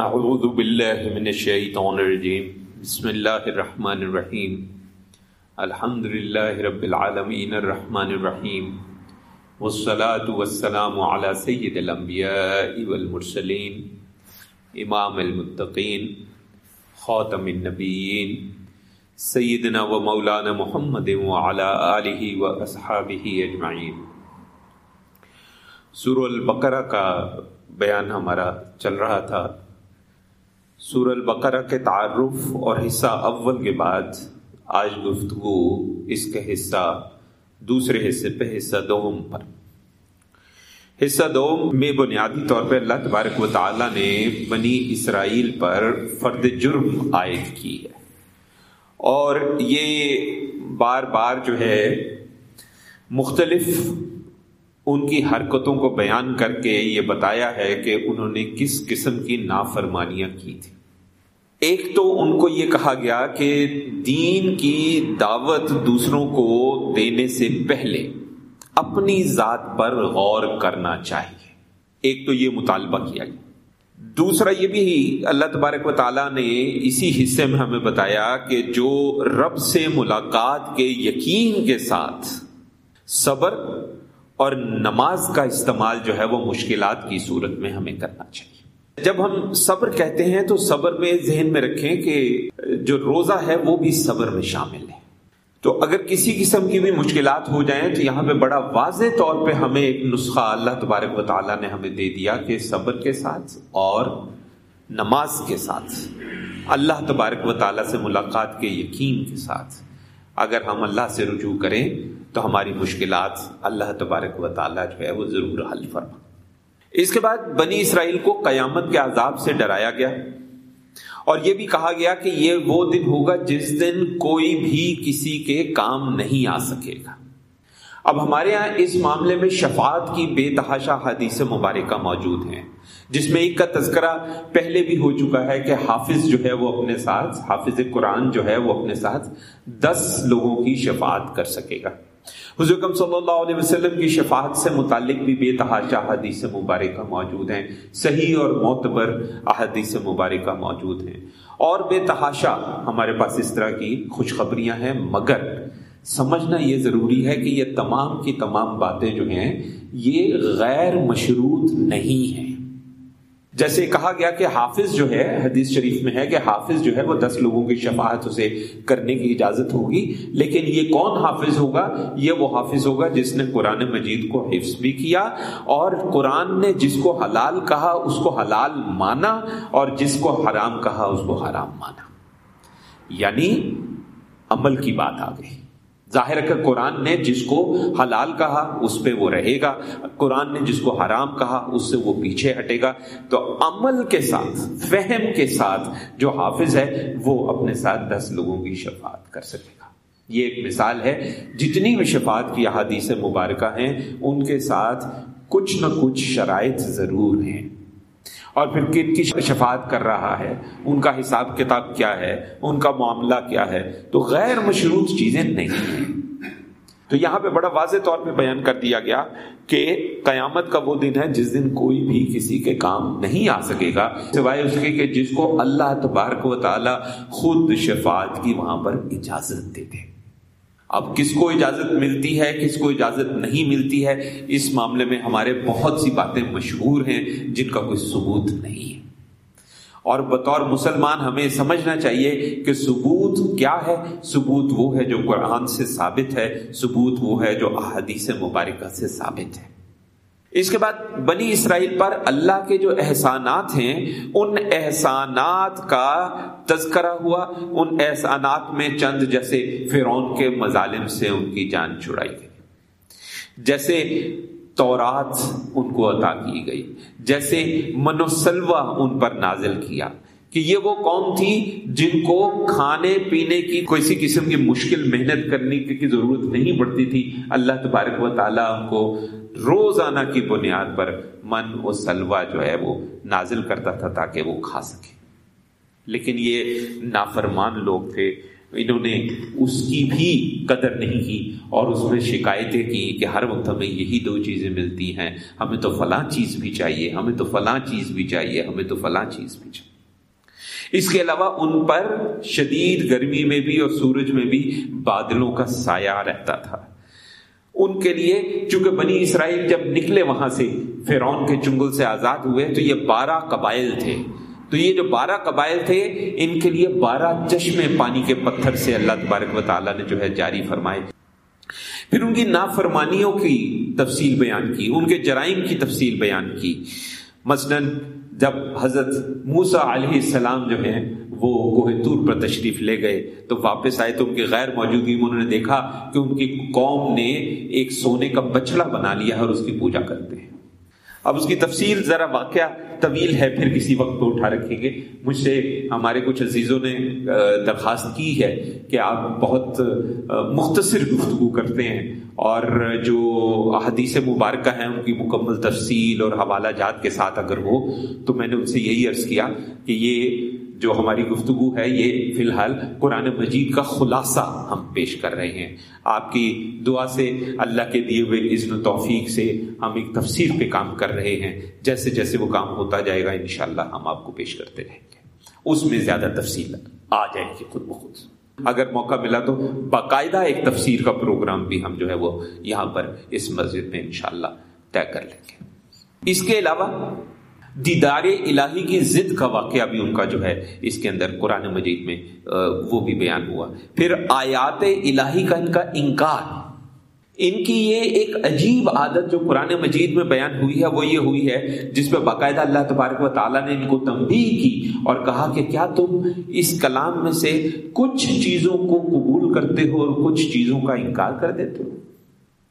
اعوذ باللہ من الشیطان الرجیم۔ بسم اللہ الرحمن الرحیم۔ الحمد للہ رب العالمین الرحمن الرحیم۔ والصلاة والسلام على سید الانبیاء والمرسلین۔ امام المتقین۔ خاتم النبیین۔ سیدنا و مولانا محمد وعلى آلہ و اصحابہ اجمعین۔ سور البقرہ کا بیان ہمارا چل رہا تھا۔ سور البقرہ کے تعارف اور حصہ اول کے بعد آج گفتگو اس کے حصہ، دوسرے حصے پہ، حصہ دوم پر۔ حصہ دوم میں بنیادی طور پہ اللہ تبارک و تعالیٰ نے بنی اسرائیل پر فرد جرم عائد کی ہے۔ اور یہ بار بار جو ہے مختلف ان کی حرکتوں کو بیان کر کے یہ بتایا ہے کہ انہوں نے کس قسم کی نافرمانیاں کی تھی ایک تو ان کو یہ کہا گیا کہ دین کی دعوت دوسروں کو دینے سے پہلے اپنی ذات پر غور کرنا چاہیے۔ ایک تو یہ مطالبہ کیا۔ گیا دوسرا یہ بھی اللہ تبارک و تعالیٰ نے اسی حصے میں ہمیں بتایا کہ جو رب سے ملاقات کے یقین کے ساتھ صبر اور نماز کا استعمال جو ہے وہ مشکلات کی صورت میں ہمیں کرنا چاہیے۔ جب ہم صبر کہتے ہیں تو صبر میں ذہن میں رکھیں کہ جو روزہ ہے وہ بھی صبر میں شامل ہے۔ تو اگر کسی قسم کی بھی مشکلات ہو جائیں تو یہاں پہ بڑا واضح طور پہ ہمیں ایک نسخہ اللہ تبارک و تعالیٰ نے ہمیں دے دیا کہ صبر کے ساتھ اور نماز کے ساتھ۔ اللہ تبارک و تعالیٰ سے ملاقات کے یقین کے ساتھ۔ اگر ہم اللہ سے رجوع کریں تو ہماری مشکلات اللہ تبارک و تعالیٰ جو ہے وہ ضرور حل فرما۔ اس کے بعد بنی اسرائیل کو قیامت کے عذاب سے ڈرایا گیا۔ اور یہ بھی کہا گیا کہ یہ وہ دن ہوگا جس دن کوئی بھی کسی کے کام نہیں آ سکے گا۔ اب ہمارے ہاں اس معاملے میں شفاعت کی بے تحاشا حدیث مبارکہ موجود ہیں، جس میں ایک کا تذکرہ پہلے بھی ہو چکا ہے کہ حافظ جو ہے وہ اپنے ساتھ، حافظ قرآن جو ہے وہ اپنے ساتھ دس لوگوں کی شفاعت کر سکے گا۔ حضرت صلی اللہ علیہ وسلم کی شفاعت سے متعلق بھی بے تحاشا حدیث مبارکہ موجود ہیں۔ صحیح اور معتبر احادیث مبارکہ موجود ہیں۔ اور بے تحاشا ہمارے پاس اس طرح کی خوشخبریاں ہیں، مگر سمجھنا یہ ضروری ہے کہ یہ تمام کی تمام باتیں جو ہیں، یہ غیر مشروط نہیں ہیں۔ جیسے کہا گیا کہ حافظ جو ہے، حدیث شریف میں ہے کہ حافظ جو ہے، وہ دس لوگوں کی شفاعت اسے کرنے کی اجازت ہوگی۔ لیکن یہ کون حافظ ہوگا؟ یہ وہ حافظ ہوگا جس نے قرآن مجید کو حفظ بھی کیا اور قرآن نے جس کو حلال کہا اس کو حلال مانا اور جس کو حرام کہا اس کو حرام مانا۔ یعنی عمل کی بات آ گئی ظاہر کہ قرآن نے جس کو حلال کہا اس پہ وہ رہے گا۔ قرآن نے جس کو حرام کہا اس سے وہ پیچھے ہٹے گا۔ تو عمل کے ساتھ، فہم کے ساتھ جو حافظ ہے، وہ اپنے ساتھ دس لوگوں کی شفاعت کر سکے گا۔ یہ ایک مثال ہے۔ جتنی بھی شفاعت کی احادیث مبارکہ ہیں، ان کے ساتھ کچھ نہ کچھ شرائط ضرور ہیں۔ اور پھر کن کی شفاعت کر رہا ہے؟ ان کا حساب کتاب کیا ہے؟ ان کا معاملہ کیا ہے؟ تو غیر مشروط چیزیں نہیں ہیں۔ تو یہاں پہ بڑا واضح طور پہ بیان کر دیا گیا کہ قیامت کا وہ دن ہے جس دن کوئی بھی کسی کے کام نہیں آ سکے گا، سوائے اس کے کہ جس کو اللہ تبارک و تعالی خود شفاعت کی وہاں پر اجازت دے دے۔ اب کس کو اجازت ملتی ہے، کس کو اجازت نہیں ملتی ہے، اس معاملے میں ہمارے بہت سی باتیں مشہور ہیں جن کا کوئی ثبوت نہیں ہے۔ اور بطور مسلمان ہمیں سمجھنا چاہیے کہ ثبوت کیا ہے؟ ثبوت وہ ہے جو قرآن سے ثابت ہے، ثبوت وہ ہے جو احادیث مبارکہ سے ثابت ہے۔ اس کے بعد بنی اسرائیل پر اللہ کے جو احسانات ہیں، ان احسانات کا تذکرہ ہوا۔ ان احسانات میں چند جیسے فرعون کے مظالم سے ان کی جان چھڑائی گئی۔ جیسے تورات ان کو عطا کی گئی۔ جیسے منوسلوا ان پر نازل کیا۔ کہ یہ وہ قوم تھی جن کو کھانے پینے کی کوئی قسم کی مشکل محنت کرنے کی ضرورت نہیں پڑتی تھی۔ اللہ تبارک و تعالیٰ ان کو روزانہ کی بنیاد پر من و سلوا جو ہے وہ نازل کرتا تھا تاکہ وہ کھا سکے۔ لیکن یہ نافرمان لوگ تھے، انہوں نے اس کی بھی قدر نہیں کی اور اس میں شکایتیں کی کہ ہر وقت ہمیں یہی دو چیزیں ملتی ہیں، ہمیں تو فلاں چیز بھی چاہیے، ہمیں تو فلاں چیز بھی چاہیے، ہمیں تو فلاں چیز بھی چاہیے۔ اس کے علاوہ ان پر شدید گرمی میں بھی اور سورج میں بھی بادلوں کا سایہ رہتا تھا۔ ان کے لیے چونکہ بنی اسرائیل جب نکلے وہاں سے، فرعون کے چنگل سے آزاد ہوئے، تو یہ بارہ قبائل تھے۔ تو یہ جو بارہ قبائل تھے، ان کے لیے بارہ چشمے پانی کے پتھر سے اللہ تبارک و تعالیٰ نے جو ہے جاری فرمائے۔ پھر ان کی نافرمانیوں کی تفصیل بیان کی، ان کے جرائم کی تفصیل بیان کی۔ مثلا جب حضرت موسا علیہ السلام جو ہیں، وہ کوہ تور پر تشریف لے گئے، تو واپس آئے تو ان کی غیر موجودگی میں انہوں نے دیکھا کہ ان کی قوم نے ایک سونے کا بچڑا بنا لیا ہے اور اس کی پوجا کرتے ہیں۔ اب اس کی تفصیل ذرا واقعہ طویل ہے، پھر کسی وقت پہ اٹھا رکھیں گے۔ مجھ سے ہمارے کچھ عزیزوں نے درخواست کی ہے کہ آپ بہت مختصر گفتگو کرتے ہیں اور جو حدیث مبارکہ ہیں، ان کی مکمل تفصیل اور حوالہ جات کے ساتھ اگر ہو، تو میں نے ان سے یہی عرض کیا کہ یہ جو ہماری گفتگو ہے، یہ فی الحال قرآن مجید کا خلاصہ ہم پیش کر رہے ہیں۔ آپ کی دعا سے، اللہ کے دیے ہوئے عزن و توفیق سے ہم ایک تفسیر پہ کام کر رہے ہیں۔ جیسے جیسے وہ کام ہوتا جائے گا، انشاءاللہ ہم آپ کو پیش کرتے رہیں گے۔ اس میں زیادہ تفصیل آ جائے گی خود بخود۔ اگر موقع ملا تو باقاعدہ ایک تفسیر کا پروگرام بھی ہم جو ہے وہ یہاں پر اس مسجد میں انشاءاللہ طے کر لیں گے۔ اس کے علاوہ دیدار الہی کی ضد کا واقعہ بھی ان کا جو ہے، اس کے اندر قرآن مجید میں وہ بھی بیان ہوا۔ پھر آیات الہی کا ان کا انکار۔ ان کی یہ ایک عجیب عادت جو قرآن مجید میں بیان ہوئی ہے، وہ یہ ہوئی ہے، جس پہ باقاعدہ اللہ تبارک و تعالیٰ نے ان کو تنبیہ کی اور کہا کہ کیا تم اس کلام میں سے کچھ چیزوں کو قبول کرتے ہو اور کچھ چیزوں کا انکار کر دیتے ہو؟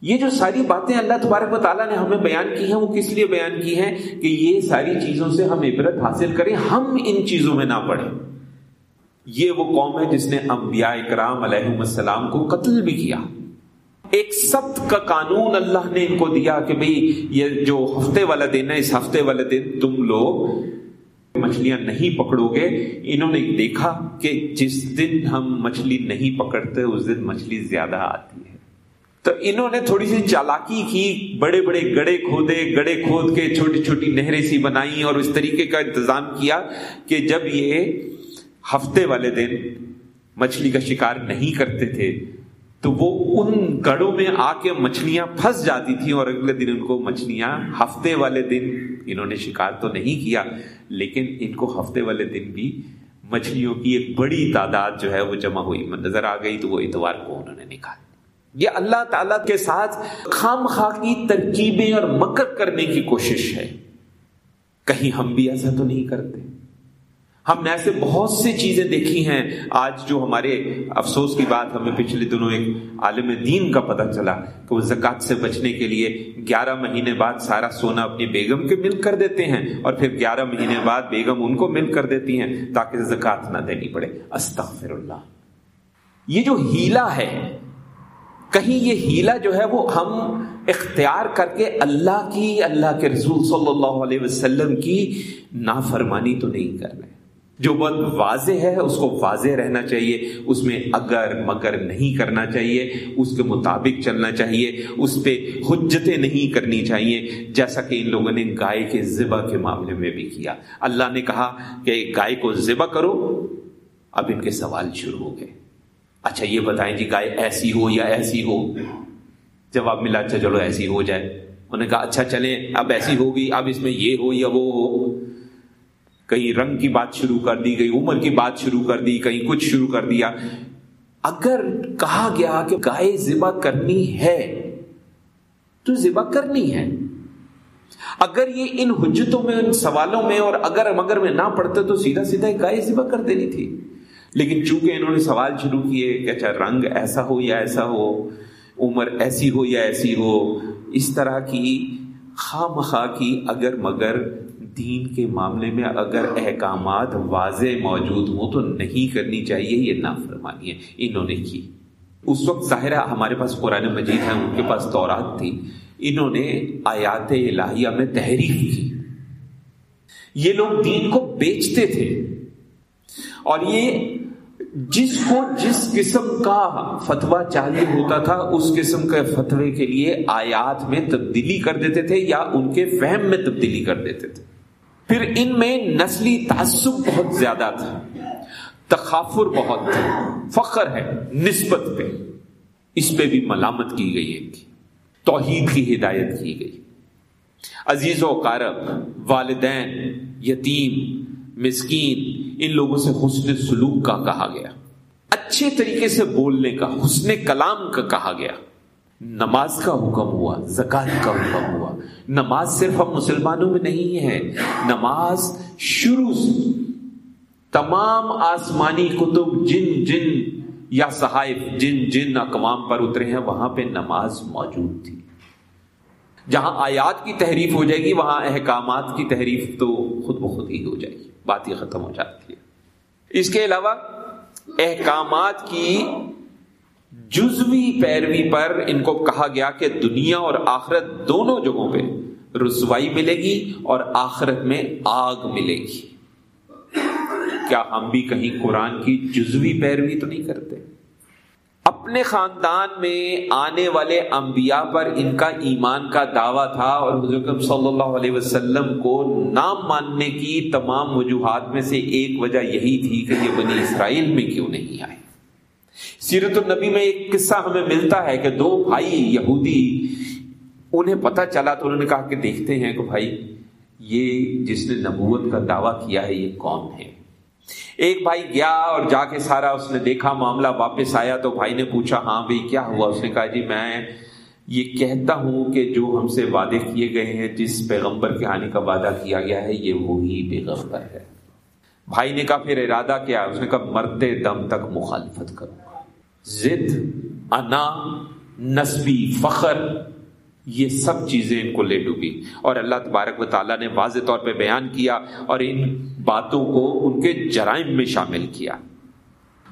یہ جو ساری باتیں اللہ تبارک و تعالیٰ نے ہمیں بیان کی ہیں، وہ کس لیے بیان کی ہیں؟ کہ یہ ساری چیزوں سے ہم عبرت حاصل کریں، ہم ان چیزوں میں نہ پڑیں یہ وہ قوم ہے جس نے انبیاء اکرام علیہ السلام کو قتل بھی کیا۔ ایک سخت کا قانون اللہ نے ان کو دیا کہ بھئی، یہ جو ہفتے والا دن ہے، اس ہفتے والے دن تم لوگ مچھلیاں نہیں پکڑو گے۔ انہوں نے دیکھا کہ جس دن ہم مچھلی نہیں پکڑتے، اس دن مچھلی زیادہ آتی ہے۔ تو انہوں نے تھوڑی سی چالاکی کی، بڑے بڑے گڑے کھودے، گڑے کھود کے چھوٹی چھوٹی نہریں سی بنائی اور اس طریقے کا انتظام کیا کہ جب یہ ہفتے والے دن مچھلی کا شکار نہیں کرتے تھے، تو وہ ان گڑوں میں آ کے مچھلیاں پھنس جاتی تھیں اور اگلے دن ان کو مچھلیاں ہفتے والے دن انہوں نے شکار تو نہیں کیا، لیکن ان کو ہفتے والے دن بھی مچھلیوں کی ایک بڑی تعداد جو ہے وہ جمع ہوئی، نظر آ گئی تو وہ اتوار کو انہوں نے نکالی یہ اللہ تعالی کے ساتھ خام خواہ کی ترکیبیں اور مکر کرنے کی کوشش ہے۔ کہیں ہم بھی ایسا تو نہیں کرتے۔ ہم نے ایسے بہت سی چیزیں دیکھی ہیں۔ آج جو ہمارے افسوس کی بات ہمیں پچھلے دنوں ایک عالم دین کا پتہ چلا کہ وہ زکات سے بچنے کے لیے گیارہ مہینے بعد سارا سونا اپنی بیگم کے مل کر دیتے ہیں اور پھر گیارہ مہینے بعد بیگم ان کو مل کر دیتی ہیں تاکہ زکات نہ دینی پڑے۔ استغفر اللہ۔ یہ جو ہیلا ہے کہیں یہ ہیلا جو ہے وہ ہم اختیار کر کے اللہ کی، اللہ کے رسول صلی اللہ علیہ وسلم کی نافرمانی تو نہیں کر رہے جو بہت واضح ہے، اس کو واضح رہنا چاہیے۔ اس میں اگر مگر نہیں کرنا چاہیے، اس کے مطابق چلنا چاہیے۔ اس پہ حجتیں نہیں کرنی چاہیے، جیسا کہ ان لوگوں نے گائے کے ذبح کے معاملے میں بھی کیا۔ اللہ نے کہا کہ گائے کو ذبح کرو، اب ان کے سوال شروع ہو گئے۔ اچھا یہ بتائیں جی گائے ایسی ہو یا ایسی ہو؟ جواب ملا اچھا چلو ایسی ہو جائے۔ انہوں نے کہا اچھا چلیں، اب ایسی ہوگی، اب اس میں یہ ہو یا وہ ہو۔ کہیں رنگ کی بات شروع کر دی گئی عمر کی بات شروع کر دی، کہیں کچھ شروع کر دیا۔ اگر کہا گیا کہ گائے ذبح کرنی ہے، تو ذبح کرنی ہے۔ اگر یہ ان حجتوں میں، ان سوالوں میں اور اگر مگر میں نہ پڑتے تو سیدھا سیدھا گائے ذبح کر دینی تھی۔ لیکن چونکہ انہوں نے سوال شروع کیے کہ اچھا رنگ ایسا ہو یا ایسا ہو، عمر ایسی ہو یا ایسی ہو، اس طرح کی خواہ مخواہ کی اگر مگر دین کے معاملے میں اگر احکامات واضح موجود ہوں تو نہیں کرنی چاہیے، یہ نافرمانی ہے، انہوں نے کی۔ اس وقت ظاہر ہمارے پاس قرآن مجید ہے، ان کے پاس دورات تھی۔ انہوں نے آیات الہیہ میں تحریف کی۔ یہ لوگ دین کو بیچتے تھے۔ اور یہ جس کو جس قسم کا فتوا چاہیے ہوتا تھا، اس قسم کے فتوے کے لیے آیات میں تبدیلی کر دیتے تھے یا ان کے فہم میں تبدیلی کر دیتے تھے۔ پھر ان میں نسلی تعصب بہت زیادہ تھا، تخافر بہت فخر ہے نسبت پہ۔ اس پہ بھی ملامت کی گئی ان کی توحید کی ہدایت کی گئی۔ عزیز و قارب والدین، یتیم مسکین، ان لوگوں سے حسن سلوک کا کہا گیا۔ اچھے طریقے سے بولنے کا، حسن کلام کا کہا گیا۔ نماز کا حکم ہوا زکات کا حکم ہوا۔ نماز صرف ہم مسلمانوں میں نہیں ہے، نماز شروع سے۔ تمام آسمانی کتب جن جن یا صحائف، جن جن اقوام پر اترے ہیں، وہاں پہ نماز موجود تھی۔ جہاں آیات کی تحریف ہو جائے گی، وہاں احکامات کی تحریف تو خود بخود ہی ہو جائے گی۔ بات ہی ختم ہو جاتی ہے اس کے علاوہ احکامات کی جزوی پیروی پر ان کو کہا گیا کہ دنیا اور آخرت دونوں جگہوں پہ رسوائی ملے گی اور آخرت میں آگ ملے گی۔ کیا ہم بھی کہیں قرآن کی جزوی پیروی تو نہیں کرتے؟ اپنے خاندان میں آنے والے انبیاء پر ان کا ایمان کا دعویٰ تھا اور حضرت صلی اللہ علیہ وسلم کو نام ماننے کی تمام وجوہات میں سے ایک وجہ یہی تھی کہ یہ بنی اسرائیل میں کیوں نہیں آئے۔ سیرت النبی میں ایک قصہ ہمیں ملتا ہے کہ دو بھائی یہودی، انہیں پتہ چلا تو انہوں نے کہا کہ دیکھتے ہیں کہ بھائی یہ جس نے نبوت کا دعویٰ کیا ہے یہ کون ہے؟ ایک بھائی گیا اور جا کے سارا اس نے دیکھا، معاملہ واپس آیا تو بھائی نے پوچھا ہاں بھائی، کیا ہوا؟ اس نے کہا جی میں یہ کہتا ہوں کہ جو ہم سے وعدے کیے گئے ہیں، جس پیغمبر کے آنے کا وعدہ کیا گیا ہے، یہ وہی پیغمبر ہے۔ بھائی نے کہا، پھر ارادہ کیا۔ اس نے کہا، مرتے دم تک مخالفت کروں ضد، انا، نسبی، فخر۔ یہ سب چیزیں ان کو لے ڈوبی۔ اور اللہ تبارک و تعالیٰ نے واضح طور پہ بیان کیا اور ان باتوں کو ان کے جرائم میں شامل کیا۔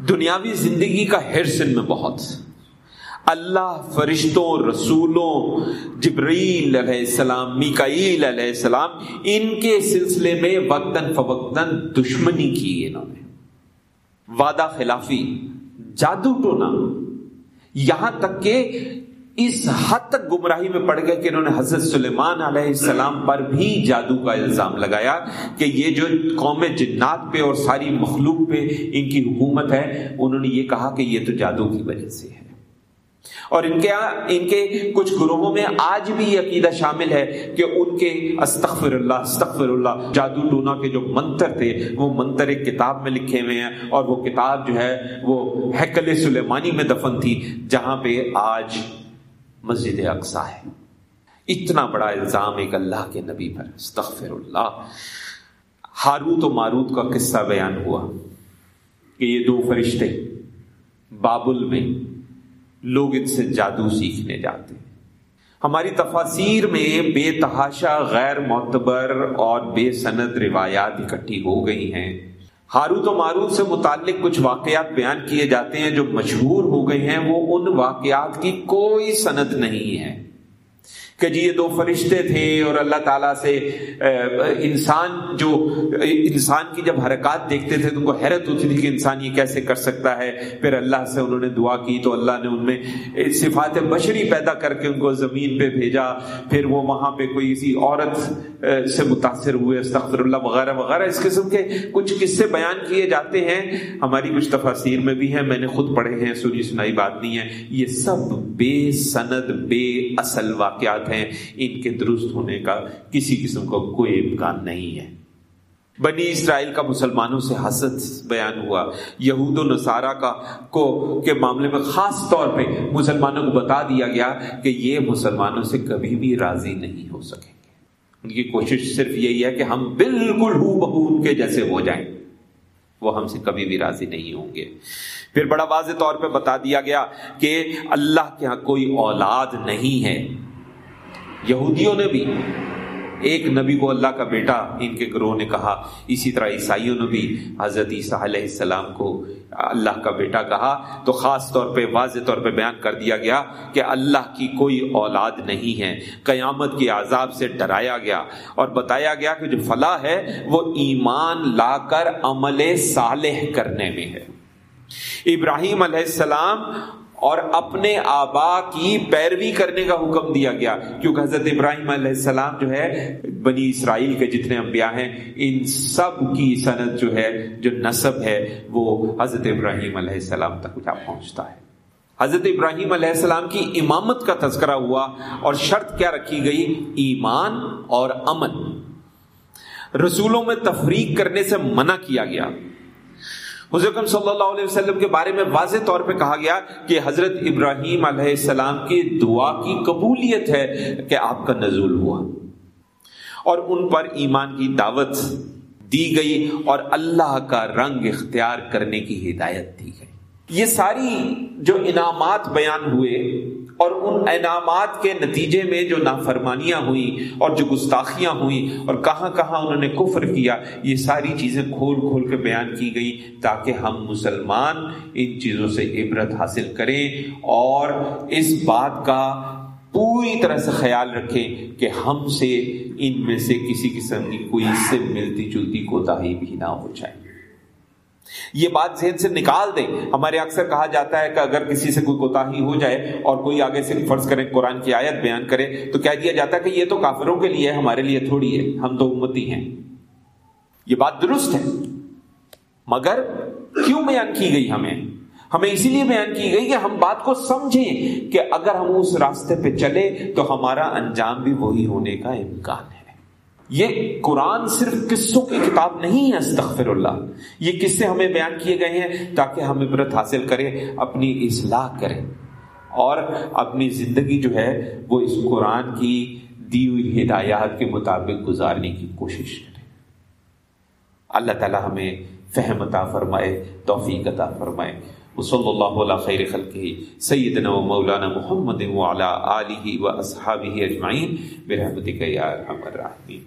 دنیاوی زندگی کا حرص ان میں بہت۔ اللہ فرشتوں، رسولوں جبریل علیہ السلام، میکائیل علیہ السلام، ان کے سلسلے میں وقتاً فوقتاً دشمنی کی انہوں نے۔ وعدہ خلافی، جادو ٹونا۔ یہاں تک کہ اس حد تک گمراہی میں پڑ گئے کہ انہوں نے حضرت سلیمان علیہ السلام پر بھی جادو کا الزام لگایا کہ یہ جو قوم جنات پہ اور ساری مخلوق پہ ان کی حکومت ہے، انہوں نے یہ کہا کہ یہ تو جادو کی وجہ سے ہے۔ اور ان کے ان کے کچھ گروہوں میں آج بھی یہ عقیدہ شامل ہے کہ ان کے استغفر اللہ استغفر اللہ، جادو ٹونا کے جو منتر تھے، وہ منتر ایک کتاب میں لکھے ہوئے ہیں اور وہ کتاب جو ہے، وہ حکل سلیمانی میں دفن تھی، جہاں پہ آج مسجد اقسا ہے۔ اتنا بڑا الزام ایک اللہ کے نبی پر۔ استغفر اللہ ہاروت و ماروت کا قصہ بیان ہوا کہ یہ دو فرشتے بابل میں لوگ ان سے جادو سیکھنے جاتے ہیں۔ ہماری تفاصیر میں بے تحاشا، غیر معتبر اور بے سند روایات اکٹھی ہو گئی ہیں۔ ہاروت و معروف سے متعلق کچھ واقعات بیان کیے جاتے ہیں جو مشہور ہو گئے ہیں، وہ ان واقعات کی کوئی سند نہیں ہے۔ کہ جی یہ دو فرشتے تھے اور اللہ تعالیٰ سے انسان جو، انسان کی جب حرکات دیکھتے تھے تو ان کو حیرت ہوتی تھی کہ انسان یہ کیسے کر سکتا ہے۔ پھر اللہ سے انہوں نے دعا کی تو اللہ نے ان میں صفات بشری پیدا کر کے ان کو زمین پہ بھیجا۔ پھر وہ وہاں پہ کوئی اسی عورت سے متاثر ہوئے، استغفر اللہ، وغیرہ وغیرہ۔ اس قسم کے کچھ قصے بیان کیے جاتے ہیں۔ ہماری کچھ تفاصیر میں بھی ہیں، میں نے خود پڑھے ہیں، سنی سنائی بات نہیں ہے۔ یہ سب بے سند، بے اصل واقعات ہیں ان کے درست ہونے کا کسی قسم کا کوئی امکان نہیں ہے۔ بنی اسرائیل کا مسلمانوں سے حسد بیان ہوا۔ یہود و نصارہ کا کو کے معاملے میں خاص طور پہ مسلمانوں کو بتا دیا گیا کہ یہ مسلمانوں سے کبھی بھی راضی نہیں ہو سکیں۔ گے ان کی کوشش صرف یہی ہے کہ ہم بالکل ہو بہو ان کے جیسے ہو جائیں۔ وہ ہم سے کبھی بھی راضی نہیں ہوں گے۔ پھر بڑا واضح طور پہ بتا دیا گیا کہ اللہ کے ہاں کوئی اولاد نہیں ہے۔ یہودیوں نے بھی ایک نبی کو اللہ کا بیٹا ان کے گروہ نے کہا، اسی طرح عیسائیوں نے بھی حضرت عیسیٰ علیہ السلام کو اللہ کا بیٹا کہا۔ تو خاص طور پہ، واضح طور پہ بیان کر دیا گیا کہ اللہ کی کوئی اولاد نہیں ہے۔ قیامت کے عذاب سے ڈرایا گیا۔ اور بتایا گیا کہ جو فلاح ہے، وہ ایمان لا کر عمل صالح کرنے میں ہے۔ ابراہیم علیہ السلام اور اپنے آبا کی پیروی کرنے کا حکم دیا گیا۔ کیونکہ حضرت ابراہیم علیہ السلام جو ہے، بنی اسرائیل کے جتنے انبیاء ہیں، ان سب کی صنعت جو ہے، جو نصب ہے، وہ حضرت ابراہیم علیہ السلام تک جا پہنچتا ہے۔ حضرت ابراہیم علیہ السلام کی امامت کا تذکرہ ہوا اور شرط کیا رکھی گئی؟ ایمان اور امن۔ رسولوں میں تفریق کرنے سے منع کیا گیا۔ حضرت صلی اللہ علیہ وسلم کے بارے میں واضح طور پہ کہا گیا کہ حضرت ابراہیم علیہ السلام کی دعا کی قبولیت ہے کہ آپ کا نزول ہوا۔ اور ان پر ایمان کی دعوت دی گئی اور اللہ کا رنگ اختیار کرنے کی ہدایت دی گئی۔ یہ ساری جو انعامات بیان ہوئے اور ان انعامات کے نتیجے میں جو نافرمانیاں ہوئیں اور جو گستاخیاں ہوئیں اور کہاں کہاں انہوں نے کفر کیا، یہ ساری چیزیں کھول کھول کے بیان کی گئی تاکہ ہم مسلمان ان چیزوں سے عبرت حاصل کریں اور اس بات کا پوری طرح سے خیال رکھیں کہ ہم سے ان میں سے کسی قسم کی کوئی اس سے ملتی جلتی کوتاہی بھی نہ ہو جائے۔ یہ بات ذہن سے نکال دیں۔ ہمارے اکثر کہا جاتا ہے کہ اگر کسی سے کوئی کوتا ہو جائے اور کوئی آگے سے فرض کرے قرآن کی آیت بیان کرے تو کہہ دیا جاتا ہے کہ یہ تو کافروں کے لیے ہمارے لیے تھوڑی ہے، ہم تو امتی ہیں۔ یہ بات درست ہے۔ مگر کیوں بیان کی گئی ہمیں؟ ہمیں اسی لیے بیان کی گئی کہ ہم بات کو سمجھیں کہ اگر ہم اس راستے پہ چلے تو ہمارا انجام بھی وہی ہونے کا امکان ہے۔ یہ قرآن صرف قصوں کی کتاب نہیں ہے، استغفر اللہ۔ یہ قصے ہمیں بیان کیے گئے ہیں تاکہ ہم عبرت حاصل کریں، اپنی اصلاح کریں۔ اور اپنی زندگی جو ہے، وہ اس قرآن کی دی ہوئی ہدایات کے مطابق گزارنے کی کوشش کریں۔ اللہ تعالی ہمیں فہم عطا فرمائے، توفیق عطا فرمائے۔ وصلی اللہ علیہ خیر خلقہ، سیدنا و مولانا محمد وعلا آلہ و اصحابہ اجمعین۔ برحمتک یا ارحم الراحمین۔